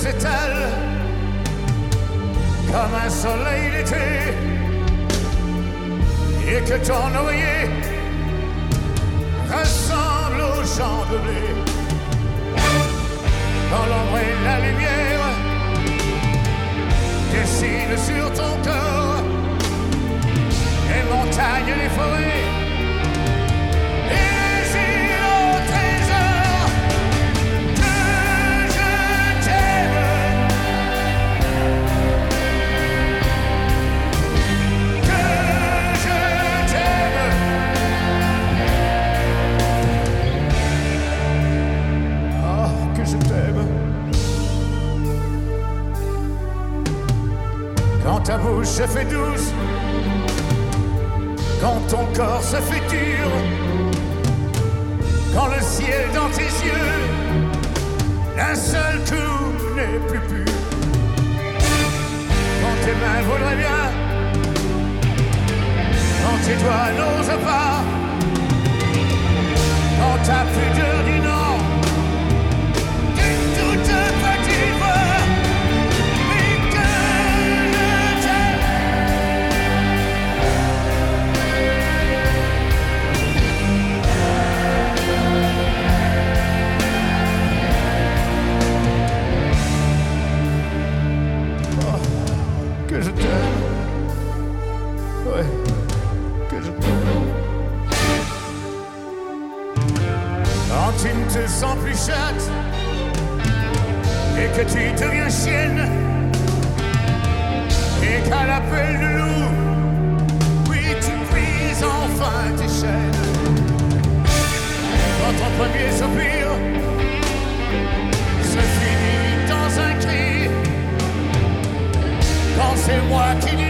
s'étalent comme un soleil d'été et que ton oreiller ressemble aux champs de blé. Quand l'ombre et la lumière dessinent sur ton corps les montagnes, les forêts. Premier soupir. Se finit dans un cri, quand c'est moi qui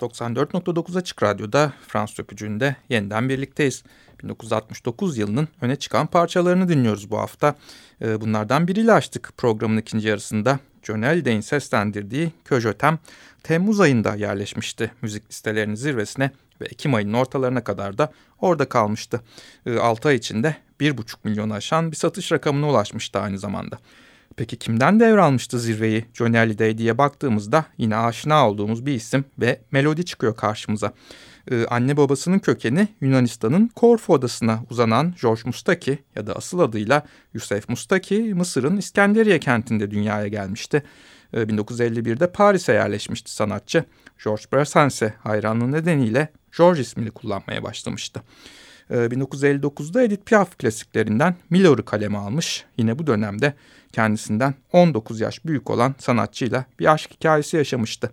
...94.9 Açık Radyo'da Fransız Öpücüğü'nde yeniden birlikteyiz. 1969 yılının öne çıkan parçalarını dinliyoruz bu hafta. Ee, bunlardan biriyle açtık programın ikinci yarısında. John Halliday'in seslendirdiği Köjötem Temmuz ayında yerleşmişti müzik listelerinin zirvesine ve Ekim ayının ortalarına kadar da orada kalmıştı. 6 ee, ay içinde 1,5 milyonu aşan bir satış rakamına ulaşmıştı aynı zamanda. Peki kimden devralmıştı zirveyi Johnny Hallyday diye baktığımızda yine aşina olduğumuz bir isim ve melodi çıkıyor karşımıza. Ee, anne babasının kökeni Yunanistan'ın Korfu adasına uzanan George Mustaki ya da asıl adıyla Yusuf Mustaki Mısır'ın İskenderiye kentinde dünyaya gelmişti. Ee, 1951'de Paris'e yerleşmişti sanatçı. George Brassens'e hayranlığı nedeniyle George ismini kullanmaya başlamıştı. 1959'da ee, Edith Piaf klasiklerinden Milor'u kaleme almış. Yine bu dönemde kendisinden 19 yaş büyük olan sanatçıyla bir aşk hikayesi yaşamıştı.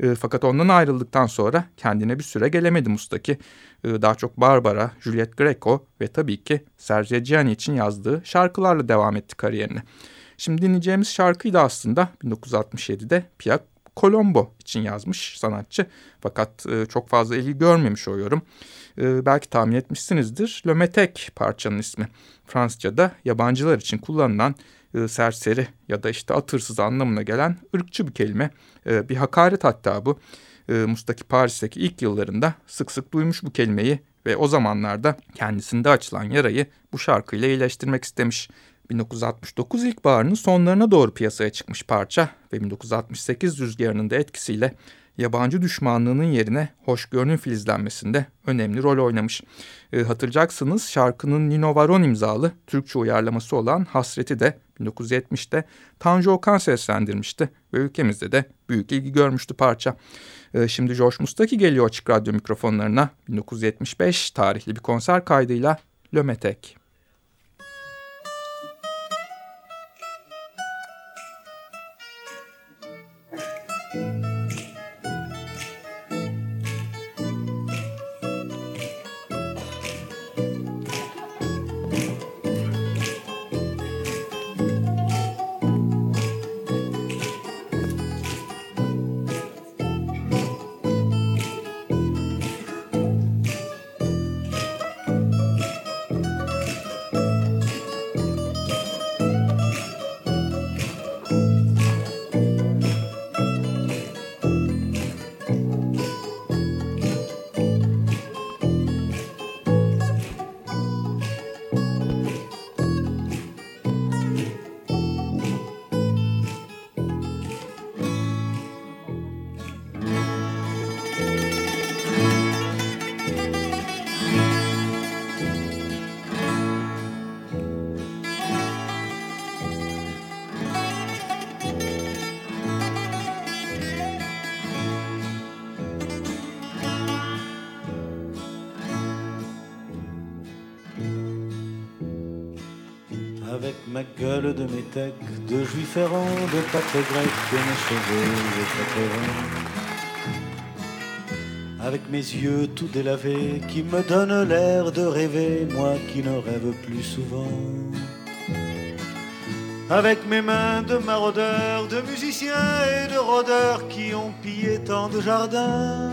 E, fakat ondan ayrıldıktan sonra kendine bir süre gelemedi Mustaki. E, daha çok Barbara, Juliet Greco ve tabii ki Sergio Gianni için yazdığı şarkılarla devam etti kariyerine. Şimdi dinleyeceğimiz şarkıyı da aslında 1967'de Piaf Colombo için yazmış sanatçı. Fakat e, çok fazla ilgi görmemiş o yorum. E, belki tahmin etmişsinizdir. Lömetek parçanın ismi. Fransızca'da yabancılar için kullanılan e, serseri ya da işte atırsız anlamına gelen ırkçı bir kelime. E, bir hakaret hatta bu. E, Mustaki Paris'teki ilk yıllarında sık sık duymuş bu kelimeyi ve o zamanlarda kendisinde açılan yarayı bu şarkıyla iyileştirmek istemiş. 1969 ilkbaharının sonlarına doğru piyasaya çıkmış parça ve 1968 rüzgarının da etkisiyle yabancı düşmanlığının yerine hoşgörünün filizlenmesinde önemli rol oynamış. E, hatırlayacaksınız şarkının Nino Varon imzalı Türkçe uyarlaması olan Hasret'i de 1970'te Tanju Okan seslendirmişti ve ülkemizde de büyük ilgi görmüştü parça. E, şimdi George Mustaki geliyor açık radyo mikrofonlarına 1975 tarihli bir konser kaydıyla Lömetek. Ma gueule de métèque, de juif errant, de pâte grec, de mes cheveux de Avec mes yeux tout délavés, qui me donnent l'air de rêver, moi qui ne rêve plus souvent. Avec mes mains de maraudeurs, de musiciens et de rôdeurs qui ont pillé tant de jardins.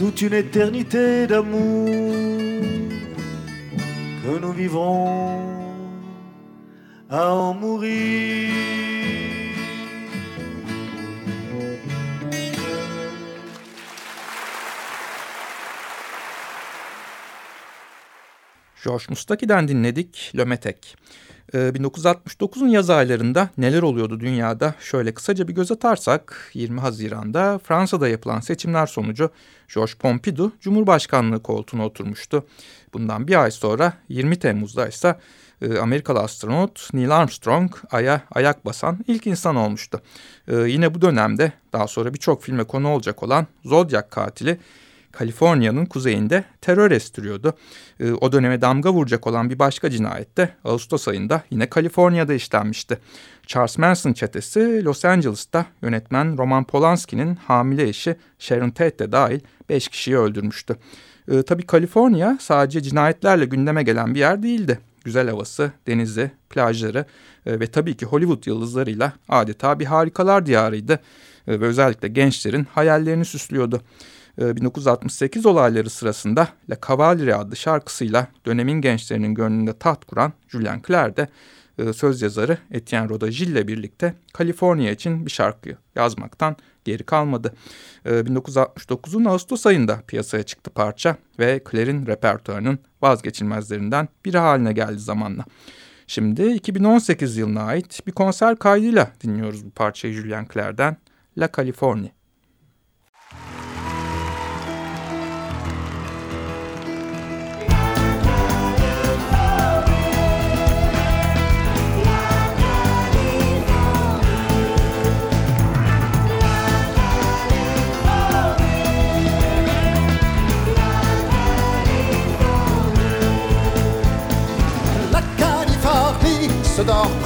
toute une éternité d'amour que nous vivrons à en mourir. George Mustaki'den dinledik Lömetek. Ee, 1969'un yaz aylarında neler oluyordu dünyada şöyle kısaca bir göz atarsak 20 Haziran'da Fransa'da yapılan seçimler sonucu Georges Pompidou Cumhurbaşkanlığı koltuğuna oturmuştu. Bundan bir ay sonra 20 Temmuz'da ise e, Amerikalı astronot Neil Armstrong Ay'a ayak basan ilk insan olmuştu. E, yine bu dönemde daha sonra birçok filme konu olacak olan Zodiac katili Kaliforniya'nın kuzeyinde terör estiriyordu. E, o döneme damga vuracak olan bir başka cinayette Ağustos ayında yine Kaliforniya'da işlenmişti. Charles Manson çetesi Los Angeles'ta yönetmen Roman Polanski'nin hamile eşi Sharon Tate de dahil 5 kişiyi öldürmüştü. E, tabii Kaliforniya sadece cinayetlerle gündeme gelen bir yer değildi. güzel havası, denizi, plajları e, ve tabii ki Hollywood yıldızlarıyla adeta bir harikalar diyarıydı. E, ve özellikle gençlerin hayallerini süslüyordu. 1968 olayları sırasında La Cavaliere adlı şarkısıyla dönemin gençlerinin gönlünde taht kuran Julien Clerc de söz yazarı Etienne Rodagil ile birlikte Kaliforniya için bir şarkı yazmaktan geri kalmadı. 1969'un Ağustos ayında piyasaya çıktı parça ve Claire'in repertuarının vazgeçilmezlerinden biri haline geldi zamanla. Şimdi 2018 yılına ait bir konser kaydıyla dinliyoruz bu parçayı Julien Clerc'den La California. Oh.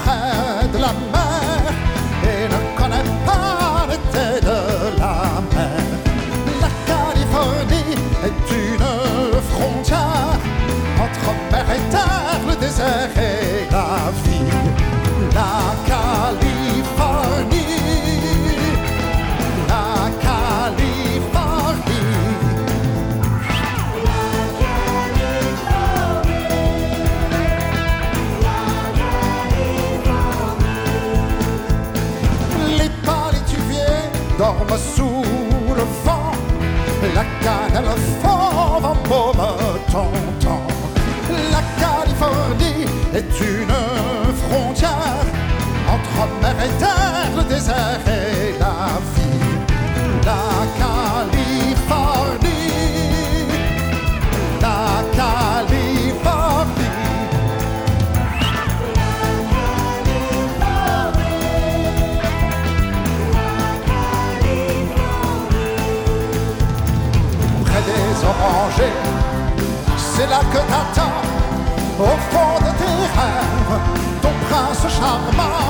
Sous le vent. La canne, le fort en paume. La Californie est une frontière entre mer et terre, le désert et la vie. La Californie, C'est là que t'attends, au fond de tes rêves, ton prince charmant,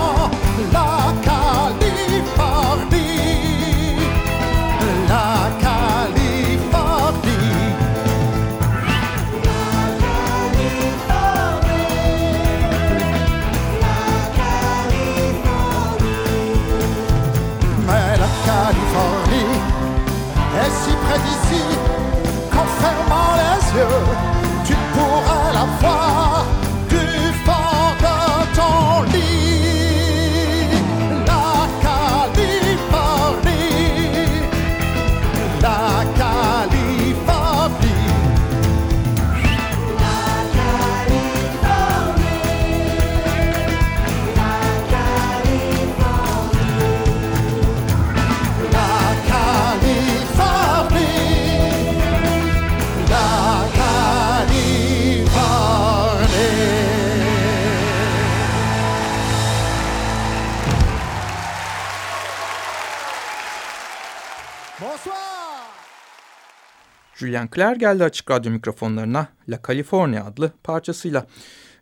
Julian Clare geldi açık radyo mikrofonlarına La California adlı parçasıyla.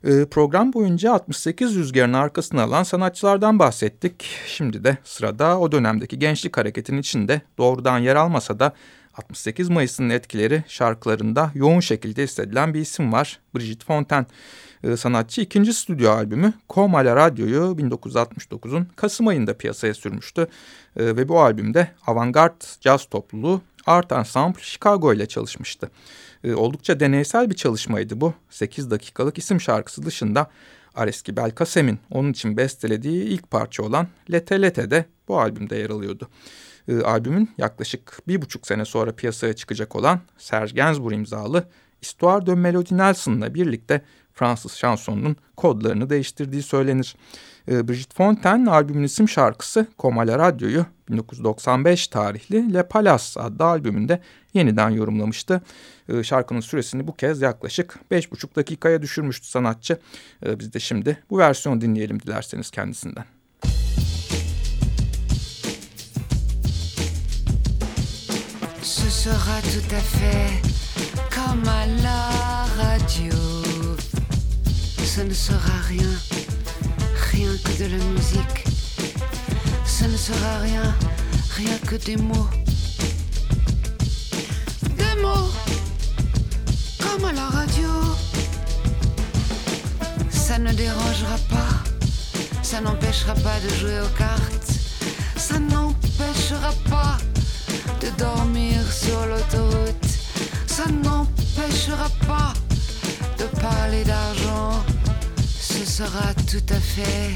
Ee, program boyunca 68 rüzgarın arkasına alan sanatçılardan bahsettik. Şimdi de sırada o dönemdeki gençlik hareketinin içinde doğrudan yer almasa da 68 Mayıs'ın etkileri şarkılarında yoğun şekilde hissedilen bir isim var. Brigitte Fontaine. Ee, sanatçı ikinci stüdyo albümü Comme à la Radio'yu 1969'un Kasım ayında piyasaya sürmüştü. Ee, ve bu albümde avantgard caz topluluğu Art Ensemble Chicago ile çalışmıştı. Ee, oldukça deneysel bir çalışmaydı bu. 8 dakikalık isim şarkısı dışında Areski Belkasem'in onun için bestelediği ilk parça olan Lete Lete de bu albümde yer alıyordu. Ee, albümün yaklaşık bir buçuk sene sonra piyasaya çıkacak olan Serge Gainsbourg imzalı Histoire de Melody Nelson'la birlikte Fransız şansonunun kodlarını değiştirdiği söylenir. Ee, Brigitte Fontaine albümün isim şarkısı Comme à la Radio'yu 1995 tarihli Le Palace adlı albümünde yeniden yorumlamıştı. Ee, şarkının süresini bu kez yaklaşık 5,5 dakikaya düşürmüştü sanatçı. Ee, biz de şimdi bu versiyonu dinleyelim dilerseniz kendisinden. Ce sera tout à fait comme à la radio. Ce ne sera rien, rien que de la musique. Ce ne sera rien, rien que des mots. Des mots comme à la radio. Ça ne dérangera pas, ça n'empêchera pas de jouer aux cartes, ça n'empêchera pas de dormir sur l'autoroute, ça n'empêchera pas de parler d'argent, ce sera tout à fait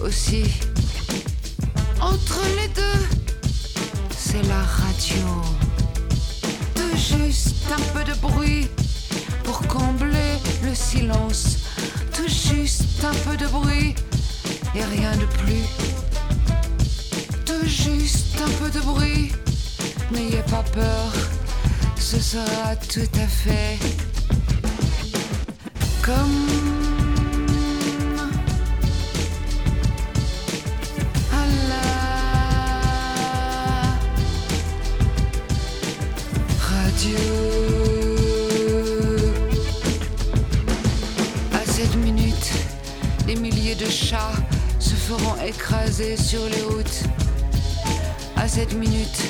Aussi. Entre les deux, c'est la radio. De juste un peu de bruit pour combler le silence. Tout juste un peu de bruit et rien de plus. Tout juste un peu de bruit, n'ayez pas peur, ce sera tout à fait comme de chats se feront écraser sur les routes. À cette minute,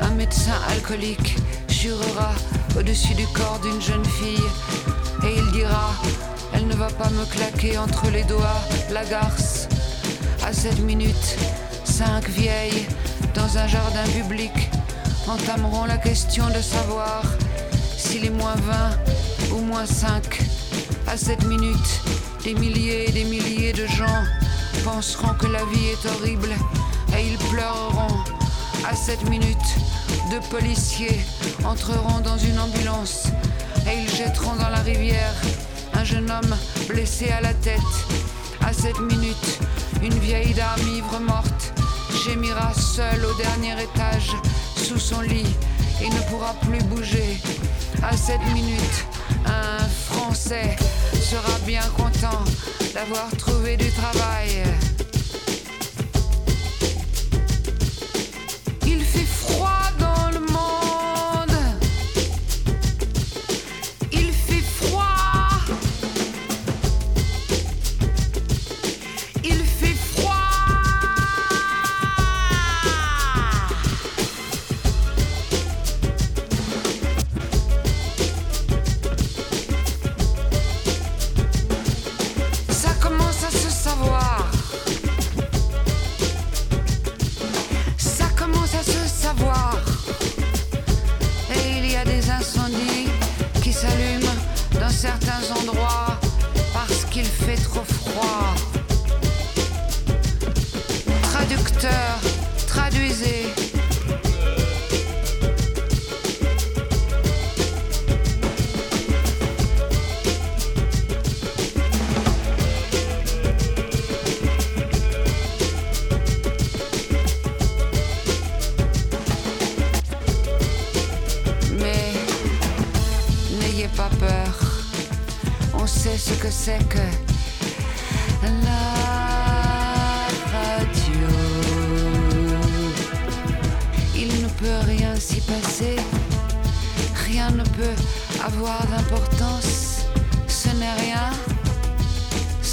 un médecin alcoolique jurera au-dessus du corps d'une jeune fille et il dira Elle ne va pas me claquer entre les doigts la garce. À cette minute, cinq vieilles dans un jardin public entameront la question de savoir s'il est moins 20 ou moins 5. À cette minute, des milliers et des milliers de gens penseront que la vie est horrible et ils pleureront. À cette minute, deux policiers entreront dans une ambulance et ils jetteront dans la rivière un jeune homme blessé à la tête. À cette minute, une vieille dame ivre morte gémira seule au dernier étage sous son lit et ne pourra plus bouger. À cette minute, un Français sera bien content d'avoir trouvé du travail.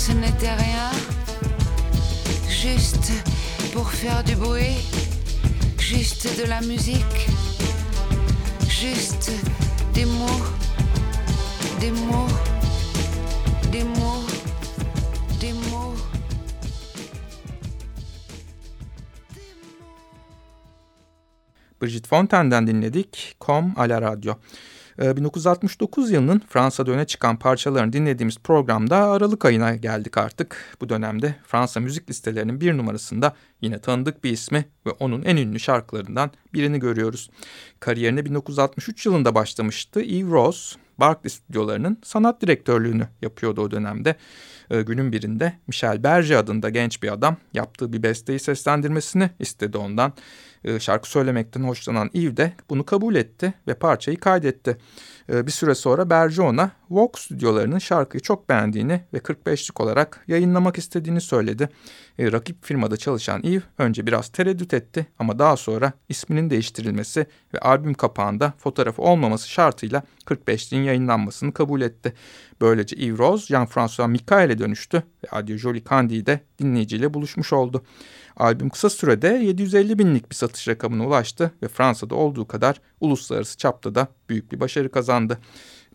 Ce n'était rien. Juste pour faire du bruit. Juste de la musique juste des mots, des mots, des mots, des mots. Brigitte Fontaine'den dinledik. À la Radio. Ee, 1969 yılının Fransa'da öne çıkan parçalarını dinlediğimiz programda Aralık ayına geldik artık. Bu dönemde Fransa müzik listelerinin bir numarasında yine tanıdık bir ismi ve onun en ünlü şarkılarından birini görüyoruz. Kariyerine 1963 yılında başlamıştı. Yves Ross, Barclay stüdyolarının sanat direktörlüğünü yapıyordu o dönemde. Ee, günün birinde Michel Berger adında genç bir adam yaptığı bir besteyi seslendirmesini istedi ondan. Ee, şarkı söylemekten hoşlanan Yves de bunu kabul etti ve parçayı kaydetti. Ee, bir süre sonra Berger ona Vogue stüdyolarının şarkıyı çok beğendiğini ve 45'lik olarak yayınlamak istediğini söyledi. E, rakip firmada çalışan Eve önce biraz tereddüt etti ama daha sonra isminin değiştirilmesi ve albüm kapağında fotoğrafı olmaması şartıyla 45'liğin yayınlanmasını kabul etti. Böylece Eve Rose, Jean-François Michael'e dönüştü ve Adieu Jolie Candy de dinleyiciyle buluşmuş oldu. Albüm kısa sürede 750 binlik bir satış rakamına ulaştı ve Fransa'da olduğu kadar uluslararası çapta da büyük bir başarı kazandı.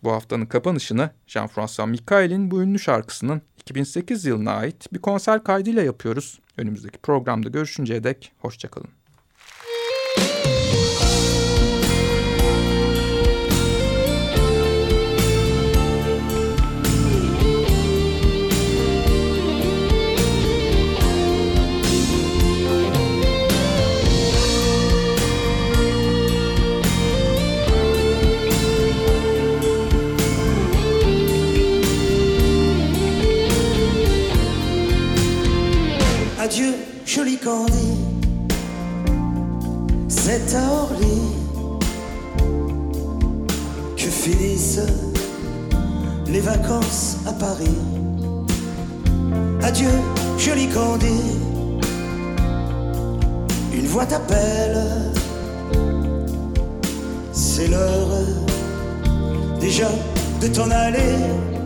Bu haftanın kapanışını Jean-François Michael'in bu ünlü şarkısının 2008 yılına ait bir konser kaydıyla yapıyoruz. Önümüzdeki programda görüşünceye dek hoşçakalın. Candy, c'est à Orly que finissent les vacances à Paris. Adieu, joli Candy, une voix t'appelle, c'est l'heure déjà de t'en aller.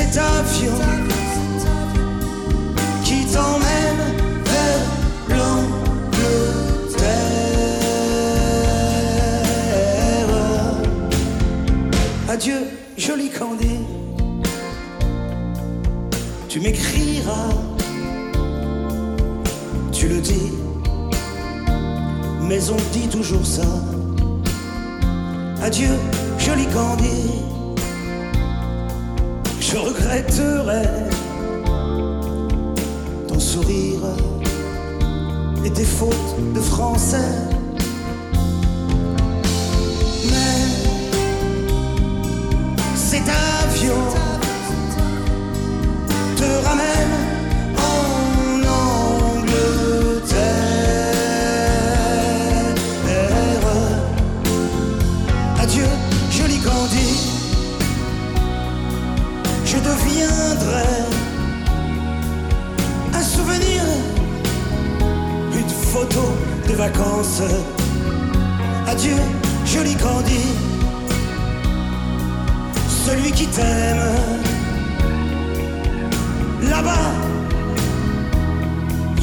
Cet avion qui t'emmène vers l'Angleterre. Adieu, joli Candy, tu m'écriras, tu le dis, mais on dit toujours ça. Adieu, joli Candy je regretterai ton sourire et tes fautes de français.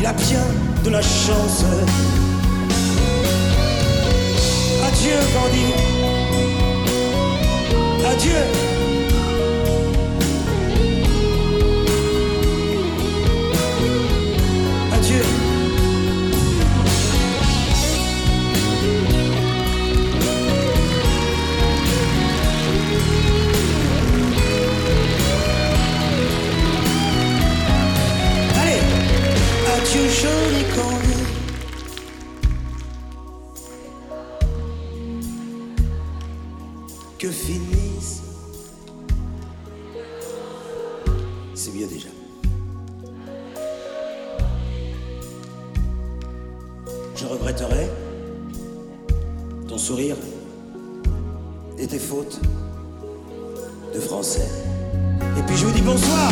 A bien de la chance. Adieu, Candy. Adieu. Je regretterai ton sourire et tes fautes de français. Et puis je vous dis bonsoir.